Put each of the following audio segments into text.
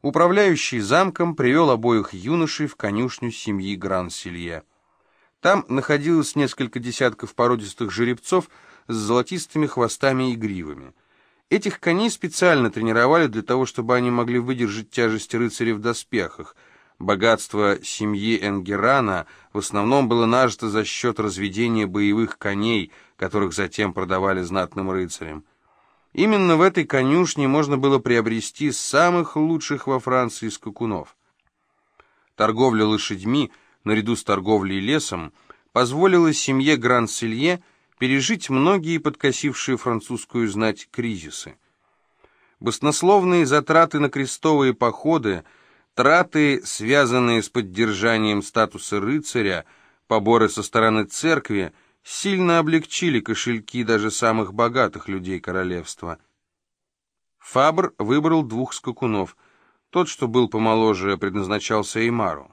Управляющий замком привел обоих юношей в конюшню семьи Гран-Силье. Там находилось несколько десятков породистых жеребцов с золотистыми хвостами и гривами. Этих коней специально тренировали для того, чтобы они могли выдержать тяжесть рыцарей в доспехах. Богатство семьи Энгерана в основном было нажито за счет разведения боевых коней, которых затем продавали знатным рыцарям. Именно в этой конюшне можно было приобрести самых лучших во Франции скакунов. Торговля лошадьми, наряду с торговлей лесом, позволила семье Гран-Селье пережить многие подкосившие французскую знать кризисы. Баснословные затраты на крестовые походы, траты, связанные с поддержанием статуса рыцаря, поборы со стороны церкви, сильно облегчили кошельки даже самых богатых людей королевства. Фабр выбрал двух скакунов. Тот, что был помоложе, предназначался Эймару.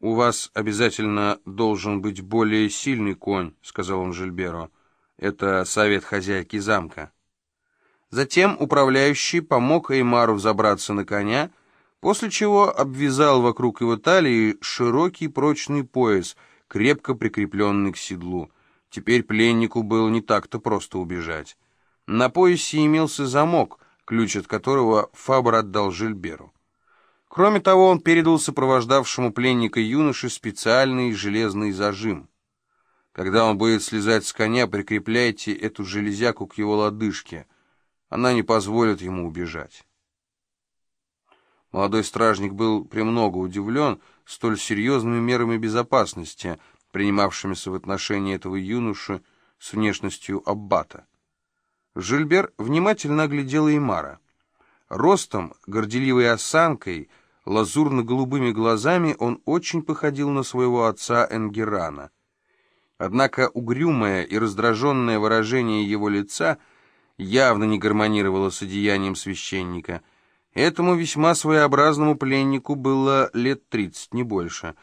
«У вас обязательно должен быть более сильный конь», — сказал он Жильберу. «Это совет хозяйки замка». Затем управляющий помог Эймару забраться на коня, после чего обвязал вокруг его талии широкий прочный пояс, крепко прикрепленный к седлу. Теперь пленнику было не так-то просто убежать. На поясе имелся замок, ключ от которого Фабр отдал Жильберу. Кроме того, он передал сопровождавшему пленника юноше специальный железный зажим. Когда он будет слезать с коня, прикрепляйте эту железяку к его лодыжке. Она не позволит ему убежать. Молодой стражник был премного удивлен столь серьезными мерами безопасности, принимавшимися в отношении этого юноши с внешностью аббата. Жильбер внимательно оглядел Эймара. Ростом, горделивой осанкой, лазурно-голубыми глазами он очень походил на своего отца Энгерана. Однако угрюмое и раздраженное выражение его лица явно не гармонировало с одеянием священника. Этому весьма своеобразному пленнику было лет тридцать, не больше.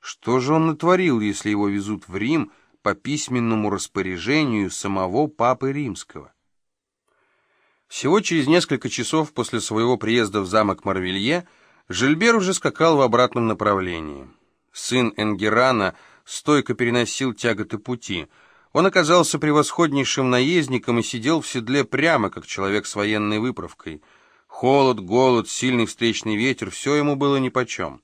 Что же он натворил, если его везут в Рим по письменному распоряжению самого Папы Римского? Всего через несколько часов после своего приезда в замок Марвелье Жильбер уже скакал в обратном направлении. Сын Энгерана стойко переносил тяготы пути. Он оказался превосходнейшим наездником и сидел в седле прямо, как человек с военной выправкой. Холод, голод, сильный встречный ветер — все ему было нипочем.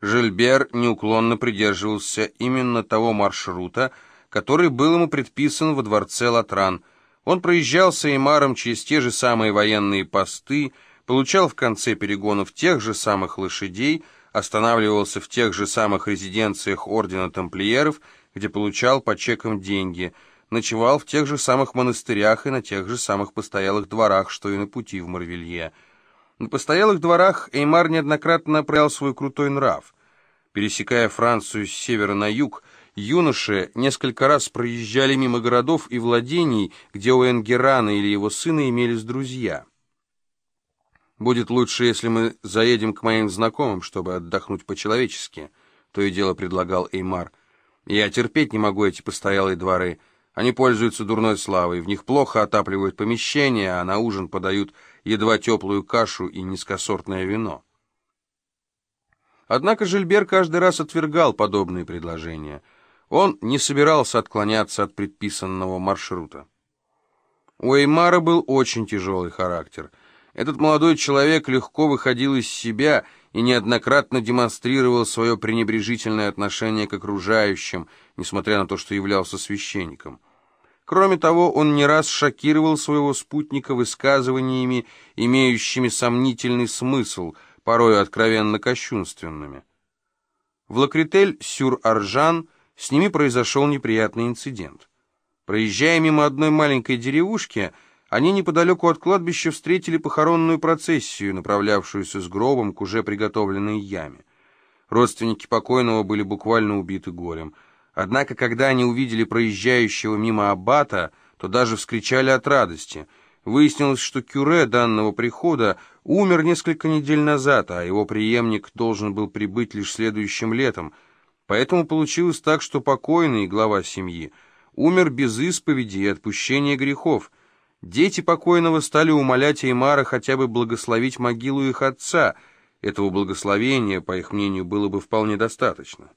Жильбер неуклонно придерживался именно того маршрута, который был ему предписан во дворце Латран — он проезжал с Эймаром через те же самые военные посты, получал в конце перегонов тех же самых лошадей, останавливался в тех же самых резиденциях ордена тамплиеров, где получал по чекам деньги, ночевал в тех же самых монастырях и на тех же самых постоялых дворах, что и на пути в Марвелье. На постоялых дворах Эймар неоднократно проявлял свой крутой нрав. Пересекая Францию с севера на юг, Юноши несколько раз проезжали мимо городов и владений, где у Энгерана или его сына имелись друзья. «Будет лучше, если мы заедем к моим знакомым, чтобы отдохнуть по-человечески», — то и дело предлагал Эймар. «Я терпеть не могу эти постоялые дворы. Они пользуются дурной славой, в них плохо отапливают помещения, а на ужин подают едва теплую кашу и низкосортное вино». Однако Жильбер каждый раз отвергал подобные предложения — он не собирался отклоняться от предписанного маршрута. У Эймара был очень тяжелый характер. Этот молодой человек легко выходил из себя и неоднократно демонстрировал свое пренебрежительное отношение к окружающим, несмотря на то, что являлся священником. Кроме того, он не раз шокировал своего спутника высказываниями, имеющими сомнительный смысл, порой откровенно кощунственными. В Лакритель-Сюр-Аржан – с ними произошел неприятный инцидент. Проезжая мимо одной маленькой деревушки, они неподалеку от кладбища встретили похоронную процессию, направлявшуюся с гробом к уже приготовленной яме. Родственники покойного были буквально убиты горем. Однако, когда они увидели проезжающего мимо аббата, то даже вскричали от радости. Выяснилось, что кюре данного прихода умер несколько недель назад, а его преемник должен был прибыть лишь следующим летом — Поэтому получилось так, что покойный, глава семьи, умер без исповеди и отпущения грехов. Дети покойного стали умолять Эймара хотя бы благословить могилу их отца. Этого благословения, по их мнению, было бы вполне достаточно.